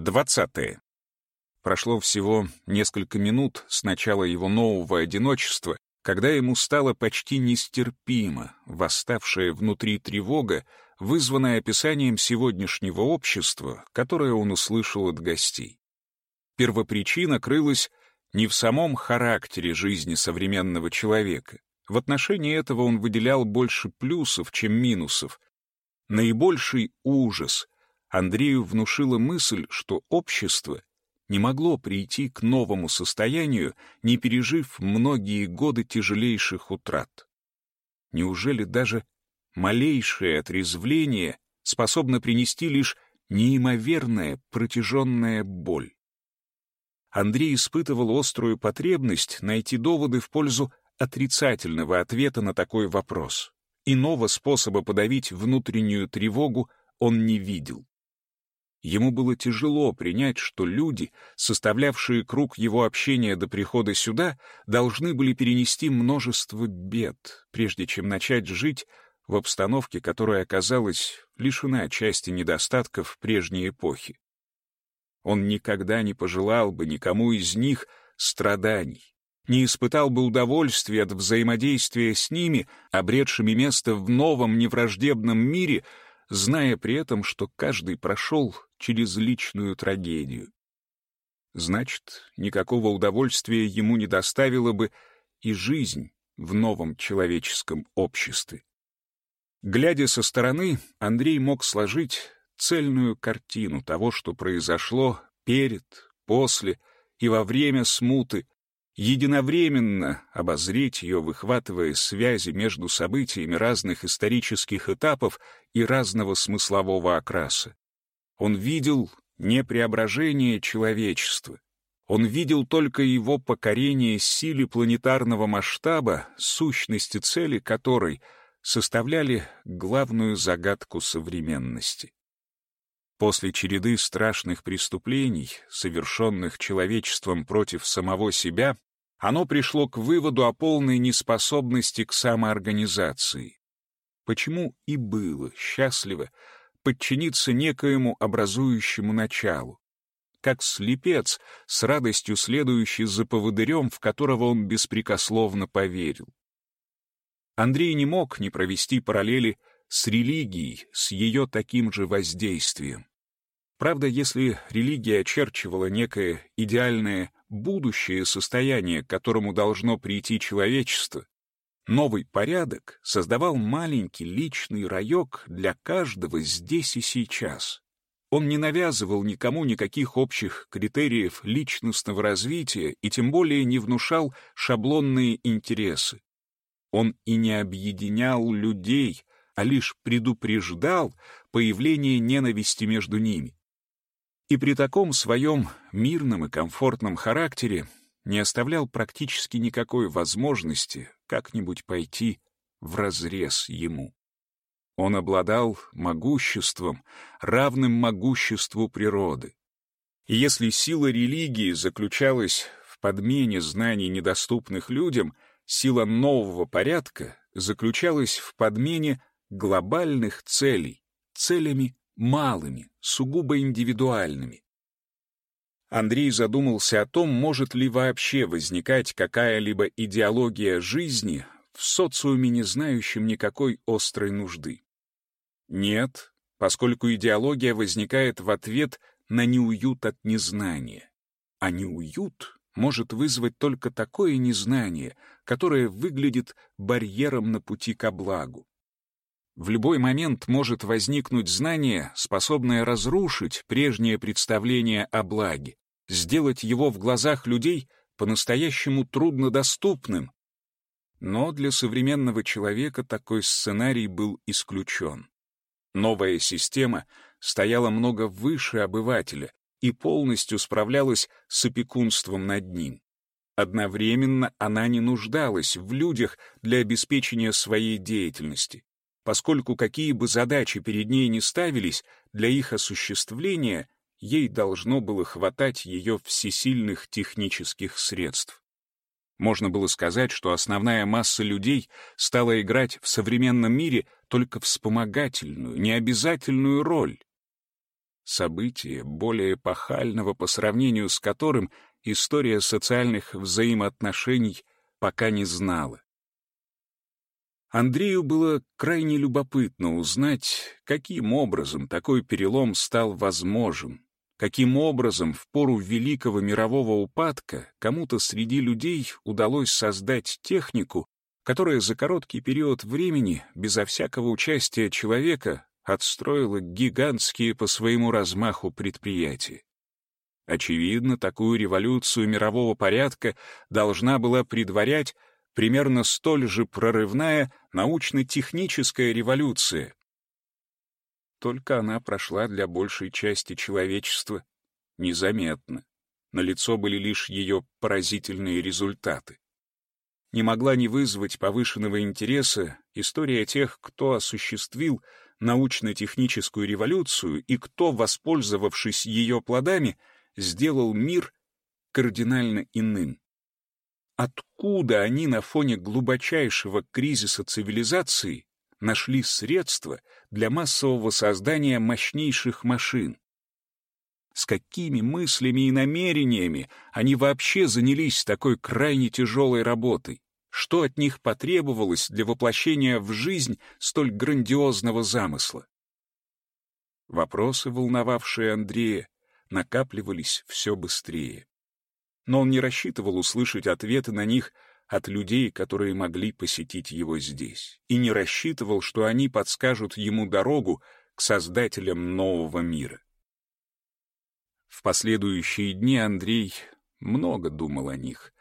Двадцатое. Прошло всего несколько минут с начала его нового одиночества, когда ему стало почти нестерпимо восставшая внутри тревога, вызванная описанием сегодняшнего общества, которое он услышал от гостей. Первопричина крылась не в самом характере жизни современного человека. В отношении этого он выделял больше плюсов, чем минусов. Наибольший ужас Андрею внушила мысль, что общество не могло прийти к новому состоянию, не пережив многие годы тяжелейших утрат. Неужели даже малейшее отрезвление способно принести лишь неимоверная протяженная боль? Андрей испытывал острую потребность найти доводы в пользу отрицательного ответа на такой вопрос. Иного способа подавить внутреннюю тревогу он не видел. Ему было тяжело принять, что люди, составлявшие круг его общения до прихода сюда, должны были перенести множество бед, прежде чем начать жить в обстановке, которая оказалась лишена части недостатков прежней эпохи. Он никогда не пожелал бы никому из них страданий, не испытал бы удовольствия от взаимодействия с ними, обретшими место в новом невраждебном мире — зная при этом, что каждый прошел через личную трагедию. Значит, никакого удовольствия ему не доставила бы и жизнь в новом человеческом обществе. Глядя со стороны, Андрей мог сложить цельную картину того, что произошло перед, после и во время смуты, единовременно обозреть ее, выхватывая связи между событиями разных исторических этапов и разного смыслового окраса. Он видел не преображение человечества, он видел только его покорение силе планетарного масштаба, сущности цели которой составляли главную загадку современности. После череды страшных преступлений, совершенных человечеством против самого себя, оно пришло к выводу о полной неспособности к самоорганизации. Почему и было счастливо подчиниться некоему образующему началу, как слепец, с радостью следующий за поводырем, в которого он беспрекословно поверил. Андрей не мог не провести параллели с религией, с ее таким же воздействием. Правда, если религия очерчивала некое идеальное будущее состояние, к которому должно прийти человечество, новый порядок создавал маленький личный раек для каждого здесь и сейчас. Он не навязывал никому никаких общих критериев личностного развития и тем более не внушал шаблонные интересы. Он и не объединял людей, а лишь предупреждал появление ненависти между ними и при таком своем мирном и комфортном характере не оставлял практически никакой возможности как-нибудь пойти вразрез ему. Он обладал могуществом, равным могуществу природы. И если сила религии заключалась в подмене знаний, недоступных людям, сила нового порядка заключалась в подмене глобальных целей, целями малыми, сугубо индивидуальными. Андрей задумался о том, может ли вообще возникать какая-либо идеология жизни в социуме, не знающем никакой острой нужды. Нет, поскольку идеология возникает в ответ на неуют от незнания. А неуют может вызвать только такое незнание, которое выглядит барьером на пути ко благу. В любой момент может возникнуть знание, способное разрушить прежнее представление о благе, сделать его в глазах людей по-настоящему труднодоступным. Но для современного человека такой сценарий был исключен. Новая система стояла много выше обывателя и полностью справлялась с опекунством над ним. Одновременно она не нуждалась в людях для обеспечения своей деятельности поскольку какие бы задачи перед ней ни ставились, для их осуществления ей должно было хватать ее всесильных технических средств. Можно было сказать, что основная масса людей стала играть в современном мире только вспомогательную, необязательную роль. событие, более эпохального по сравнению с которым история социальных взаимоотношений пока не знала. Андрею было крайне любопытно узнать, каким образом такой перелом стал возможен, каким образом в пору великого мирового упадка кому-то среди людей удалось создать технику, которая за короткий период времени, безо всякого участия человека, отстроила гигантские по своему размаху предприятия. Очевидно, такую революцию мирового порядка должна была предварять примерно столь же прорывная научно-техническая революция. Только она прошла для большей части человечества незаметно. На лицо были лишь ее поразительные результаты. Не могла не вызвать повышенного интереса история тех, кто осуществил научно-техническую революцию и кто, воспользовавшись ее плодами, сделал мир кардинально иным. Откуда они на фоне глубочайшего кризиса цивилизации нашли средства для массового создания мощнейших машин? С какими мыслями и намерениями они вообще занялись такой крайне тяжелой работой? Что от них потребовалось для воплощения в жизнь столь грандиозного замысла? Вопросы, волновавшие Андрея, накапливались все быстрее но он не рассчитывал услышать ответы на них от людей, которые могли посетить его здесь, и не рассчитывал, что они подскажут ему дорогу к создателям нового мира. В последующие дни Андрей много думал о них.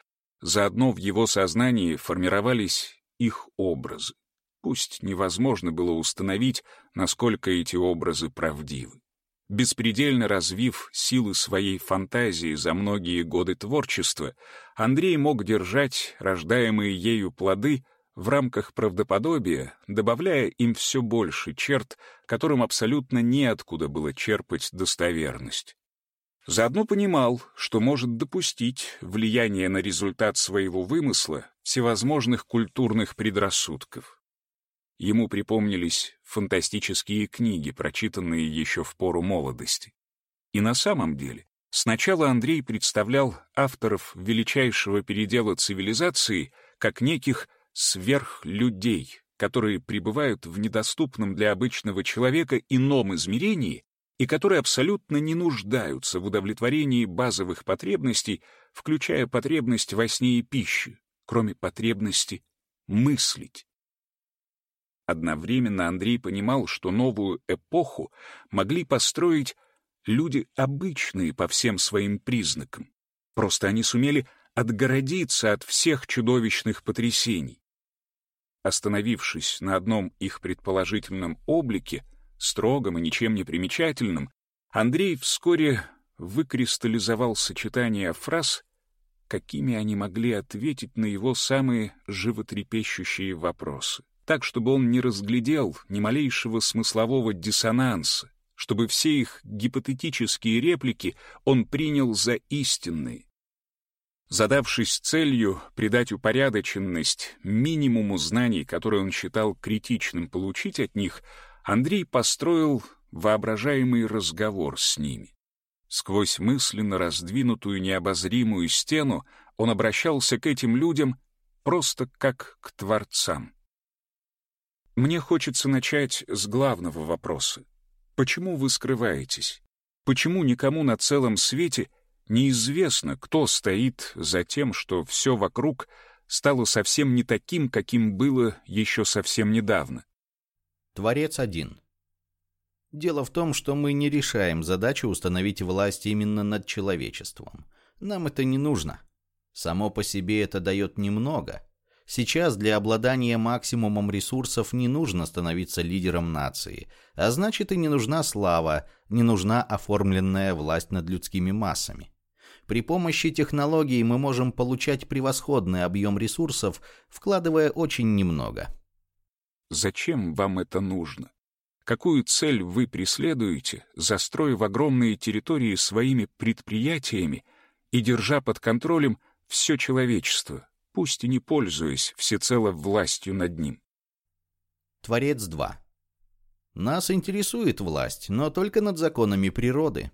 Заодно в его сознании формировались их образы. Пусть невозможно было установить, насколько эти образы правдивы беспредельно развив силы своей фантазии за многие годы творчества, Андрей мог держать рождаемые ею плоды в рамках правдоподобия, добавляя им все больше черт, которым абсолютно неоткуда было черпать достоверность. Заодно понимал, что может допустить влияние на результат своего вымысла всевозможных культурных предрассудков. Ему припомнились фантастические книги, прочитанные еще в пору молодости. И на самом деле, сначала Андрей представлял авторов величайшего передела цивилизации как неких сверхлюдей, которые пребывают в недоступном для обычного человека ином измерении и которые абсолютно не нуждаются в удовлетворении базовых потребностей, включая потребность во сне и пище, кроме потребности мыслить. Одновременно Андрей понимал, что новую эпоху могли построить люди обычные по всем своим признакам. Просто они сумели отгородиться от всех чудовищных потрясений. Остановившись на одном их предположительном облике, строгом и ничем не примечательном, Андрей вскоре выкристаллизовал сочетание фраз, какими они могли ответить на его самые животрепещущие вопросы так, чтобы он не разглядел ни малейшего смыслового диссонанса, чтобы все их гипотетические реплики он принял за истинные. Задавшись целью придать упорядоченность минимуму знаний, которые он считал критичным получить от них, Андрей построил воображаемый разговор с ними. Сквозь мысленно раздвинутую необозримую стену он обращался к этим людям просто как к творцам. Мне хочется начать с главного вопроса. Почему вы скрываетесь? Почему никому на целом свете неизвестно, кто стоит за тем, что все вокруг стало совсем не таким, каким было еще совсем недавно? Творец один. Дело в том, что мы не решаем задачу установить власть именно над человечеством. Нам это не нужно. Само по себе это дает немного — Сейчас для обладания максимумом ресурсов не нужно становиться лидером нации, а значит и не нужна слава, не нужна оформленная власть над людскими массами. При помощи технологий мы можем получать превосходный объем ресурсов, вкладывая очень немного. Зачем вам это нужно? Какую цель вы преследуете, застроив огромные территории своими предприятиями и держа под контролем все человечество, пусть и не пользуясь всецело властью над ним. Творец 2. Нас интересует власть, но только над законами природы.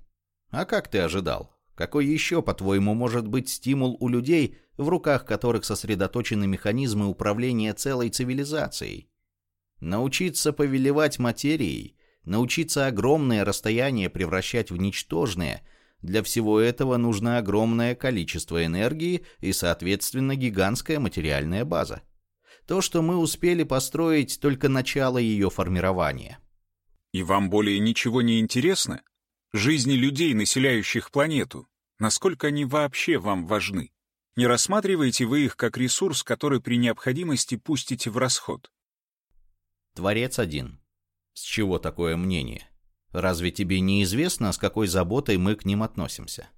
А как ты ожидал? Какой еще, по-твоему, может быть стимул у людей, в руках которых сосредоточены механизмы управления целой цивилизацией? Научиться повелевать материей, научиться огромное расстояние превращать в ничтожное – для всего этого нужно огромное количество энергии и, соответственно, гигантская материальная база. То, что мы успели построить, только начало ее формирования. И вам более ничего не интересно? Жизни людей, населяющих планету, насколько они вообще вам важны? Не рассматриваете вы их как ресурс, который при необходимости пустите в расход? Творец один. С чего такое мнение? Разве тебе не известно, с какой заботой мы к ним относимся?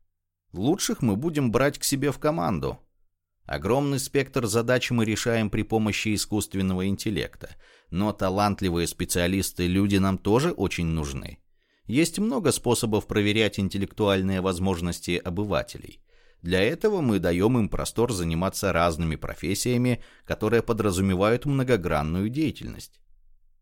Лучших мы будем брать к себе в команду. Огромный спектр задач мы решаем при помощи искусственного интеллекта, но талантливые специалисты-люди нам тоже очень нужны. Есть много способов проверять интеллектуальные возможности обывателей. Для этого мы даем им простор заниматься разными профессиями, которые подразумевают многогранную деятельность.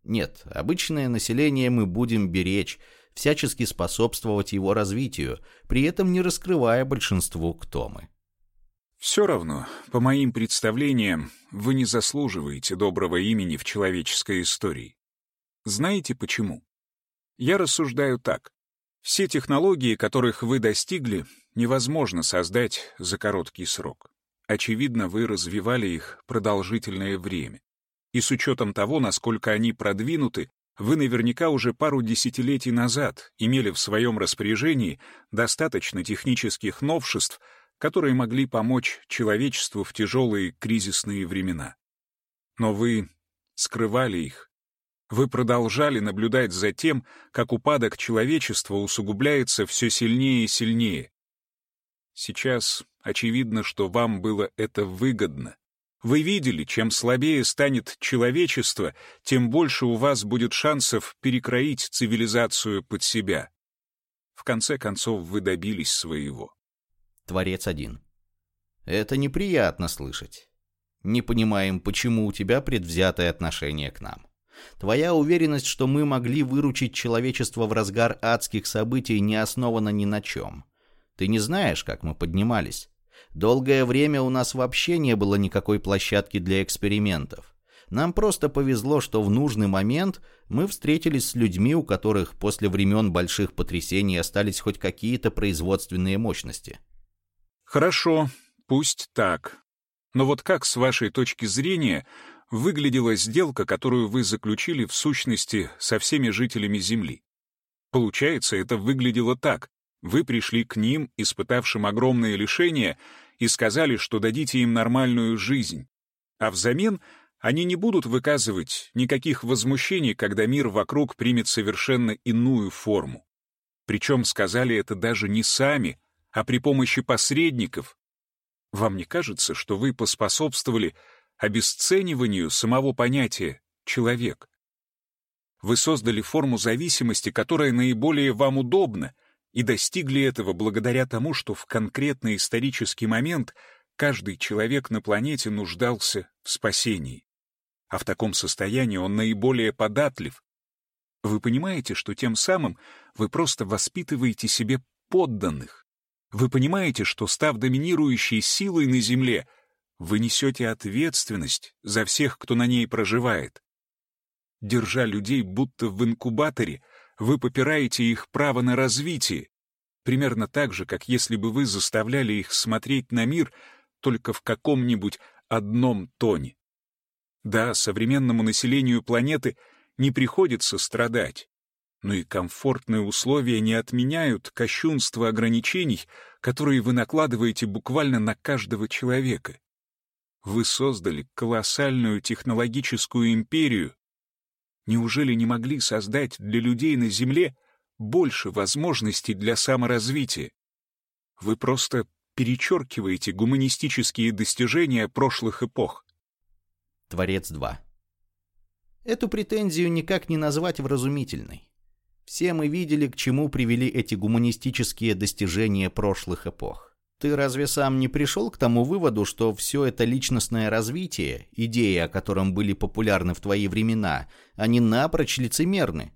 Нет, обычное население мы будем беречь, всячески способствовать его развитию, при этом не раскрывая большинству, кто мы. Все равно, по моим представлениям, вы не заслуживаете доброго имени в человеческой истории. Знаете почему? Я рассуждаю так. Все технологии, которых вы достигли, невозможно создать за короткий срок. Очевидно, вы развивали их продолжительное время. И с учетом того, насколько они продвинуты, вы наверняка уже пару десятилетий назад имели в своем распоряжении достаточно технических новшеств, которые могли помочь человечеству в тяжелые кризисные времена. Но вы скрывали их, вы продолжали наблюдать за тем, как упадок человечества усугубляется все сильнее и сильнее. Сейчас очевидно, что вам было это выгодно. Вы видели, чем слабее станет человечество, тем больше у вас будет шансов перекроить цивилизацию под себя. В конце концов, вы добились своего. Творец один. Это неприятно слышать. Не понимаем, почему у тебя предвзятое отношение к нам. Твоя уверенность, что мы могли выручить человечество в разгар адских событий, не основана ни на чем. Ты не знаешь, как мы поднимались. Долгое время у нас вообще не было никакой площадки для экспериментов. Нам просто повезло, что в нужный момент мы встретились с людьми, у которых после времен больших потрясений остались хоть какие-то производственные мощности. Хорошо, пусть так. Но вот как, с вашей точки зрения, выглядела сделка, которую вы заключили в сущности со всеми жителями Земли. Получается, это выглядело так. Вы пришли к ним, испытавшим огромные лишения, и сказали, что дадите им нормальную жизнь. А взамен они не будут выказывать никаких возмущений, когда мир вокруг примет совершенно иную форму. Причем сказали это даже не сами, а при помощи посредников. Вам не кажется, что вы поспособствовали обесцениванию самого понятия «человек». Вы создали форму зависимости, которая наиболее вам удобна, и достигли этого благодаря тому, что в конкретный исторический момент каждый человек на планете нуждался в спасении. А в таком состоянии он наиболее податлив. Вы понимаете, что тем самым вы просто воспитываете себе подданных. Вы понимаете, что, став доминирующей силой на Земле, вы несете ответственность за всех, кто на ней проживает. Держа людей будто в инкубаторе, вы попираете их право на развитие, примерно так же, как если бы вы заставляли их смотреть на мир только в каком-нибудь одном тоне. Да, современному населению планеты не приходится страдать, но и комфортные условия не отменяют кощунство ограничений, которые вы накладываете буквально на каждого человека. Вы создали колоссальную технологическую империю. Неужели не могли создать для людей на Земле больше возможностей для саморазвития? Вы просто перечеркиваете гуманистические достижения прошлых эпох. Творец 2. Эту претензию никак не назвать вразумительной. Все мы видели, к чему привели эти гуманистические достижения прошлых эпох. Ты разве сам не пришел к тому выводу, что все это личностное развитие, идеи о котором были популярны в твои времена, они напрочь лицемерны?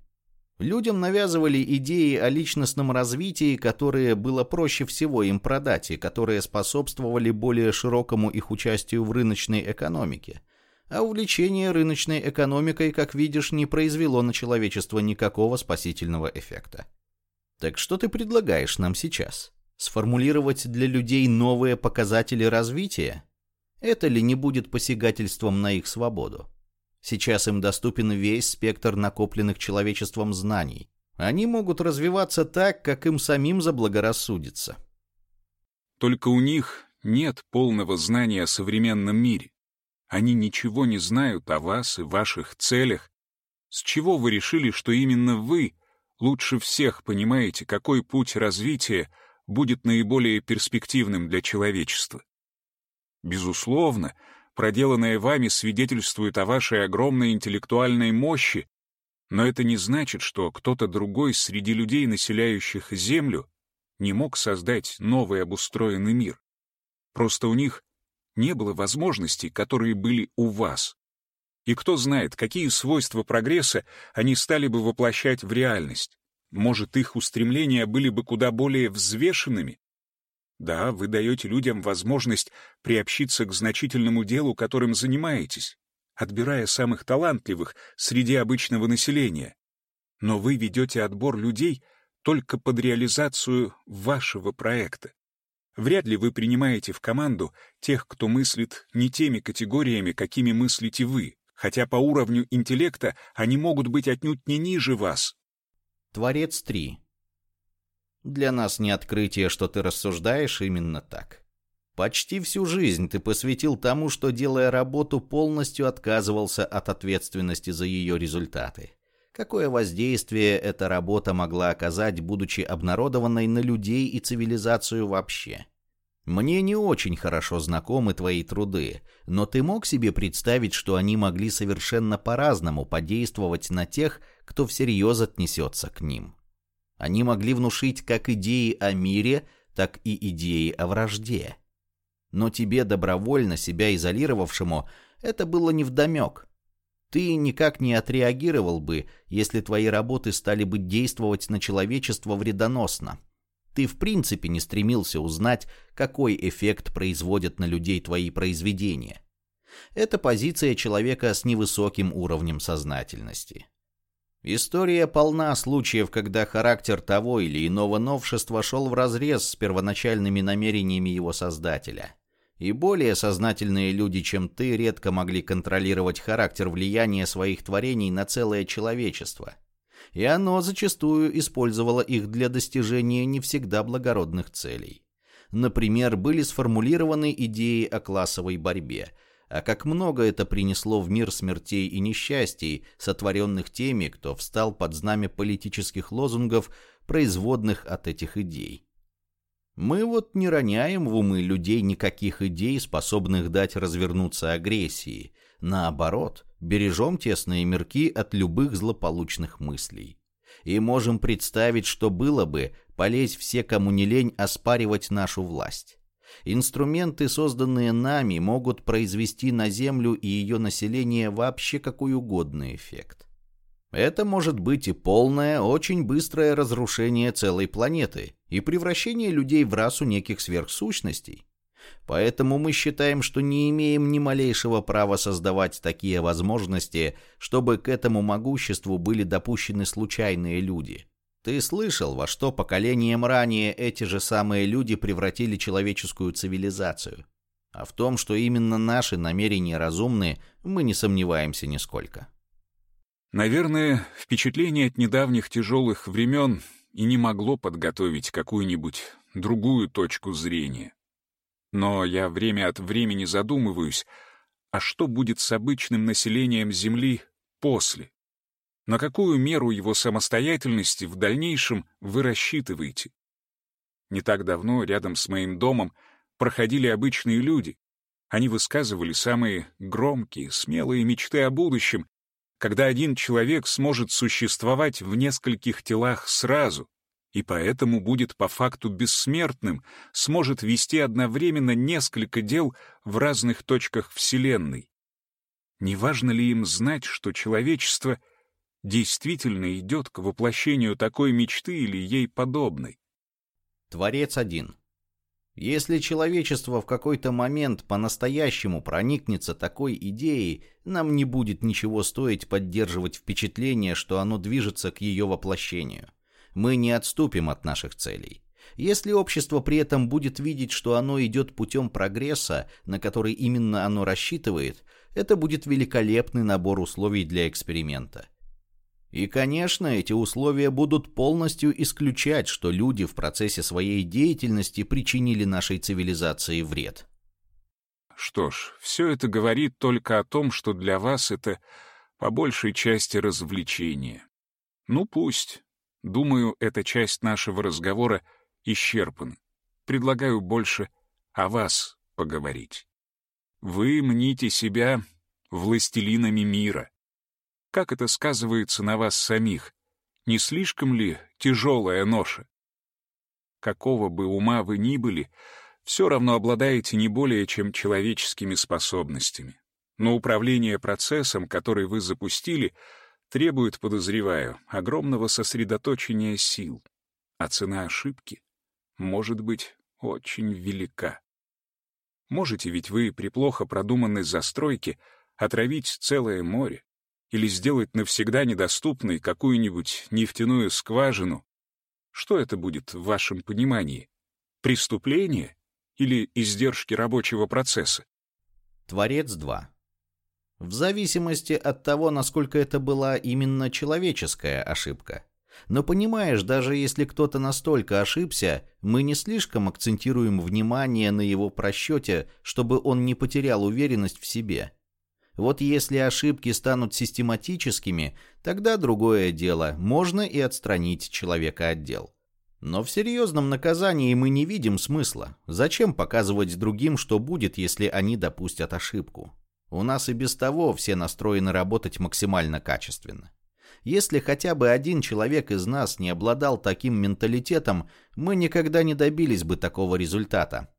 Людям навязывали идеи о личностном развитии, которые было проще всего им продать и которые способствовали более широкому их участию в рыночной экономике. А увлечение рыночной экономикой, как видишь, не произвело на человечество никакого спасительного эффекта. Так что ты предлагаешь нам сейчас? Сформулировать для людей новые показатели развития? Это ли не будет посягательством на их свободу? Сейчас им доступен весь спектр накопленных человечеством знаний. Они могут развиваться так, как им самим заблагорассудится. Только у них нет полного знания о современном мире. Они ничего не знают о вас и ваших целях. С чего вы решили, что именно вы лучше всех понимаете, какой путь развития будет наиболее перспективным для человечества? Безусловно, проделанное вами свидетельствует о вашей огромной интеллектуальной мощи, но это не значит, что кто-то другой среди людей, населяющих Землю, не мог создать новый обустроенный мир. Просто у них не было возможностей, которые были у вас. И кто знает, какие свойства прогресса они стали бы воплощать в реальность. Может, их устремления были бы куда более взвешенными, да, вы даете людям возможность приобщиться к значительному делу, которым занимаетесь, отбирая самых талантливых среди обычного населения. Но вы ведете отбор людей только под реализацию вашего проекта. Вряд ли вы принимаете в команду тех, кто мыслит не теми категориями, какими мыслите вы, хотя по уровню интеллекта они могут быть отнюдь не ниже вас. Творец 3. Для нас не открытие, что ты рассуждаешь именно так. Почти всю жизнь ты посвятил тому, что, делая работу, полностью отказывался от ответственности за ее результаты. Какое воздействие эта работа могла оказать, будучи обнародованной на людей и цивилизацию вообще? Мне не очень хорошо знакомы твои труды, но ты мог себе представить, что они могли совершенно по-разному подействовать на тех, кто всерьез отнесется к ним? Они могли внушить как идеи о мире, так и идеи о вражде. Но тебе, добровольно себя изолировавшему, это было невдомек. Ты никак не отреагировал бы, если твои работы стали бы действовать на человечество вредоносно. Ты в принципе не стремился узнать, какой эффект производят на людей твои произведения. Это позиция человека с невысоким уровнем сознательности. История полна случаев, когда характер того или иного новшества шел вразрез с первоначальными намерениями его создателя. И более сознательные люди, чем ты, редко могли контролировать характер влияния своих творений на целое человечество. И оно зачастую использовало их для достижения не всегда благородных целей. Например, были сформулированы идеи о классовой борьбе – а как много это принесло в мир смертей и несчастий, сотворенных теми, кто встал под знамя политических лозунгов, производных от этих идей. Мы вот не роняем в умы людей никаких идей, способных дать развернуться агрессии. Наоборот, бережем тесные мирки от любых злополучных мыслей. И можем представить, что было бы, полезь все, кому не лень, оспаривать нашу власть. Инструменты, созданные нами, могут произвести на Землю и ее население вообще какой угодно эффект. Это может быть и полное, очень быстрое разрушение целой планеты и превращение людей в расу неких сверхсущностей. Поэтому мы считаем, что не имеем ни малейшего права создавать такие возможности, чтобы к этому могуществу были допущены случайные люди. Ты слышал, во что поколением ранее эти же самые люди превратили человеческую цивилизацию. А в том, что именно наши намерения разумны, мы не сомневаемся нисколько. Наверное, впечатление от недавних тяжелых времен и не могло подготовить какую-нибудь другую точку зрения. Но я время от времени задумываюсь, а что будет с обычным населением Земли после? На какую меру его самостоятельности в дальнейшем вы рассчитываете? Не так давно рядом с моим домом проходили обычные люди. Они высказывали самые громкие, смелые мечты о будущем, когда один человек сможет существовать в нескольких телах сразу, и поэтому будет по факту бессмертным, сможет вести одновременно несколько дел в разных точках Вселенной. Не важно ли им знать, что человечество действительно идет к воплощению такой мечты или ей подобной. Творец один. Если человечество в какой-то момент по-настоящему проникнется такой идеей, нам не будет ничего стоить поддерживать впечатление, что оно движется к ее воплощению. Мы не отступим от наших целей. Если общество при этом будет видеть, что оно идет путем прогресса, на который именно оно рассчитывает, это будет великолепный набор условий для эксперимента. И, конечно, эти условия будут полностью исключать, что люди в процессе своей деятельности причинили нашей цивилизации вред. Что ж, все это говорит только о том, что для вас это по большей части развлечение. Ну пусть. Думаю, эта часть нашего разговора исчерпана. Предлагаю больше о вас поговорить. Вы мните себя властелинами мира. Как это сказывается на вас самих? Не слишком ли тяжелая ноша? Какого бы ума вы ни были, все равно обладаете не более чем человеческими способностями. Но управление процессом, который вы запустили, требует, подозреваю, огромного сосредоточения сил. А цена ошибки может быть очень велика. Можете ведь вы при плохо продуманной застройке отравить целое море, или сделать навсегда недоступной какую-нибудь нефтяную скважину, что это будет в вашем понимании? Преступление или издержки рабочего процесса? Творец 2. В зависимости от того, насколько это была именно человеческая ошибка. Но понимаешь, даже если кто-то настолько ошибся, мы не слишком акцентируем внимание на его просчете, чтобы он не потерял уверенность в себе. Вот если ошибки станут систематическими, тогда другое дело, можно и отстранить человека от дел. Но в серьезном наказании мы не видим смысла. Зачем показывать другим, что будет, если они допустят ошибку? У нас и без того все настроены работать максимально качественно. Если хотя бы один человек из нас не обладал таким менталитетом, мы никогда не добились бы такого результата.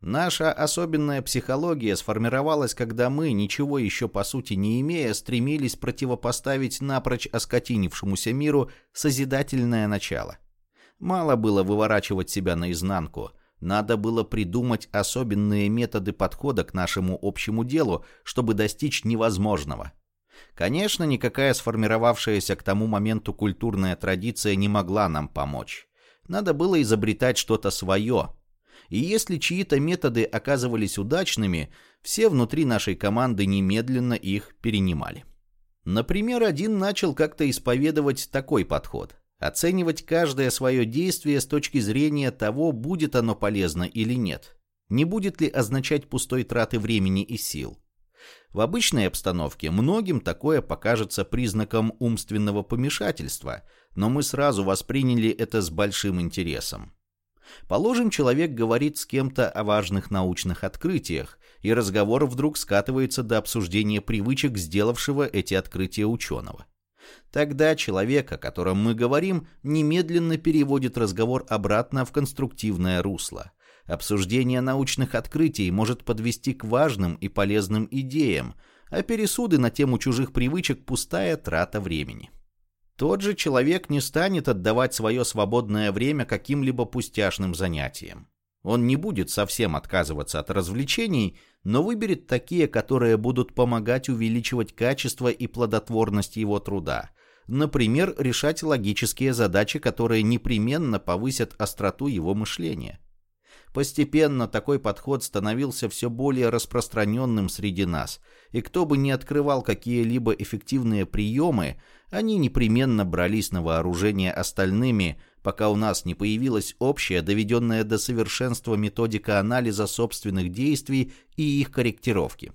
Наша особенная психология сформировалась, когда мы, ничего еще по сути не имея, стремились противопоставить напрочь оскотинившемуся миру созидательное начало. Мало было выворачивать себя наизнанку. Надо было придумать особенные методы подхода к нашему общему делу, чтобы достичь невозможного. Конечно, никакая сформировавшаяся к тому моменту культурная традиция не могла нам помочь. Надо было изобретать что-то свое, и если чьи-то методы оказывались удачными, все внутри нашей команды немедленно их перенимали. Например, один начал как-то исповедовать такой подход. Оценивать каждое свое действие с точки зрения того, будет оно полезно или нет. Не будет ли означать пустой траты времени и сил. В обычной обстановке многим такое покажется признаком умственного помешательства, но мы сразу восприняли это с большим интересом. Положим, человек говорит с кем-то о важных научных открытиях, и разговор вдруг скатывается до обсуждения привычек сделавшего эти открытия ученого. Тогда человек, о котором мы говорим, немедленно переводит разговор обратно в конструктивное русло. Обсуждение научных открытий может подвести к важным и полезным идеям, а пересуды на тему чужих привычек – пустая трата времени. Тот же человек не станет отдавать свое свободное время каким-либо пустяшным занятиям. Он не будет совсем отказываться от развлечений, но выберет такие, которые будут помогать увеличивать качество и плодотворность его труда. Например, решать логические задачи, которые непременно повысят остроту его мышления. Постепенно такой подход становился все более распространенным среди нас, и кто бы ни открывал какие-либо эффективные приемы, они непременно брались на вооружение остальными, пока у нас не появилась общая, доведенная до совершенства методика анализа собственных действий и их корректировки.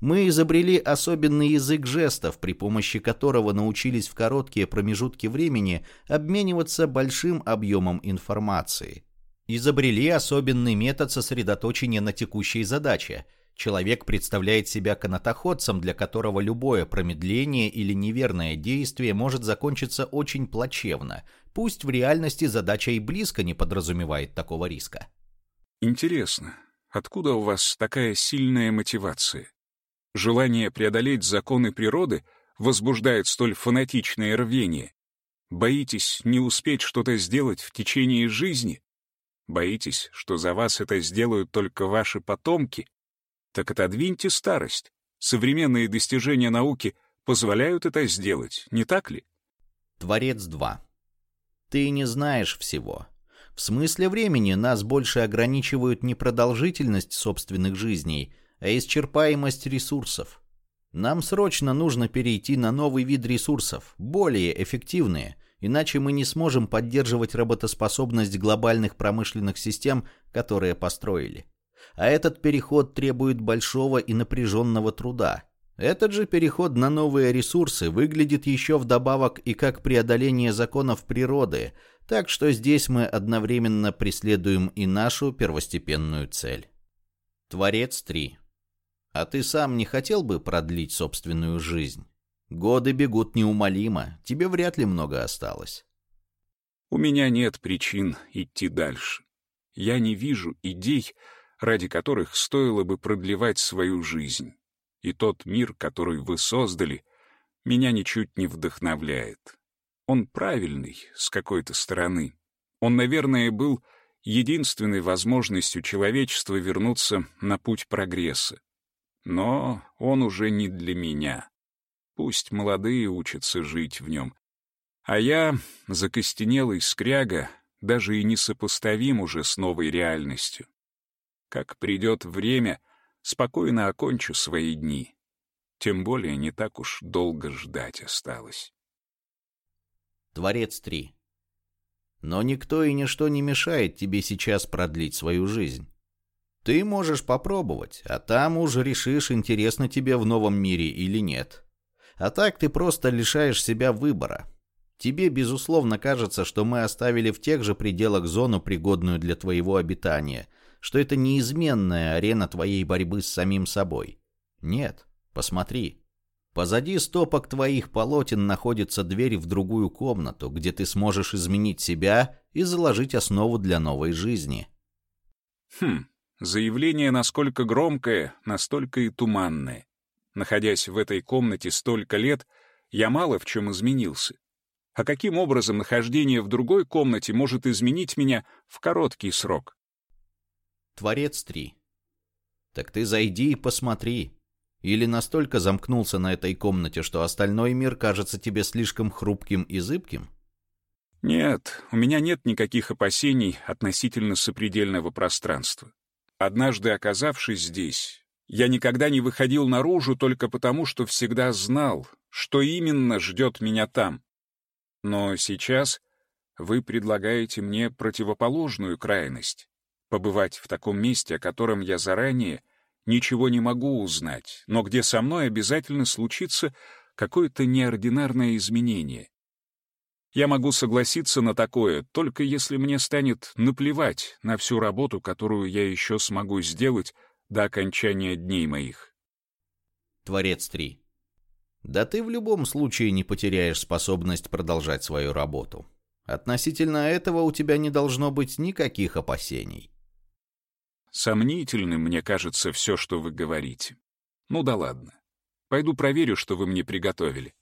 Мы изобрели особенный язык жестов, при помощи которого научились в короткие промежутки времени обмениваться большим объемом информации – изобрели особенный метод сосредоточения на текущей задаче. Человек представляет себя канатоходцем, для которого любое промедление или неверное действие может закончиться очень плачевно, пусть в реальности задача и близко не подразумевает такого риска. Интересно, откуда у вас такая сильная мотивация? Желание преодолеть законы природы возбуждает столь фанатичное рвение? Боитесь не успеть что-то сделать в течение жизни? Боитесь, что за вас это сделают только ваши потомки? Так отодвиньте старость. Современные достижения науки позволяют это сделать, не так ли? Творец 2. Ты не знаешь всего. В смысле времени нас больше ограничивают не продолжительность собственных жизней, а исчерпаемость ресурсов. Нам срочно нужно перейти на новый вид ресурсов, более эффективные, иначе мы не сможем поддерживать работоспособность глобальных промышленных систем, которые построили. А этот переход требует большого и напряженного труда. Этот же переход на новые ресурсы выглядит еще вдобавок и как преодоление законов природы, так что здесь мы одновременно преследуем и нашу первостепенную цель. Творец 3. А ты сам не хотел бы продлить собственную жизнь? Годы бегут неумолимо, тебе вряд ли много осталось. У меня нет причин идти дальше. Я не вижу идей, ради которых стоило бы продлевать свою жизнь. И тот мир, который вы создали, меня ничуть не вдохновляет. Он правильный с какой-то стороны. Он, наверное, был единственной возможностью человечества вернуться на путь прогресса. Но он уже не для меня. Пусть молодые учатся жить в нем. А я, закостенелый скряга, даже и несопоставим уже с новой реальностью. Как придет время, спокойно окончу свои дни. Тем более не так уж долго ждать осталось. Творец 3. Но никто и ничто не мешает тебе сейчас продлить свою жизнь. Ты можешь попробовать, а там уже решишь, интересно тебе в новом мире или нет. А так ты просто лишаешь себя выбора. Тебе, безусловно, кажется, что мы оставили в тех же пределах зону, пригодную для твоего обитания — что это неизменная арена твоей борьбы с самим собой. Нет, посмотри. Позади стопок твоих полотен находится дверь в другую комнату, где ты сможешь изменить себя и заложить основу для новой жизни. Хм, заявление насколько громкое, настолько и туманное. Находясь в этой комнате столько лет, я мало в чем изменился. А каким образом нахождение в другой комнате может изменить меня в короткий срок? Творец 3. Так ты зайди и посмотри. Или настолько замкнулся на этой комнате, что остальной мир кажется тебе слишком хрупким и зыбким? Нет, у меня нет никаких опасений относительно сопредельного пространства. Однажды оказавшись здесь, я никогда не выходил наружу только потому, что всегда знал, что именно ждет меня там. Но сейчас вы предлагаете мне противоположную крайность побывать в таком месте, о котором я заранее ничего не могу узнать, но где со мной обязательно случится какое-то неординарное изменение. Я могу согласиться на такое, только если мне станет наплевать на всю работу, которую я еще смогу сделать до окончания дней моих. Творец 3. Да ты в любом случае не потеряешь способность продолжать свою работу. Относительно этого у тебя не должно быть никаких опасений. Сомнительным, мне кажется, все, что вы говорите. Ну да ладно. Пойду проверю, что вы мне приготовили.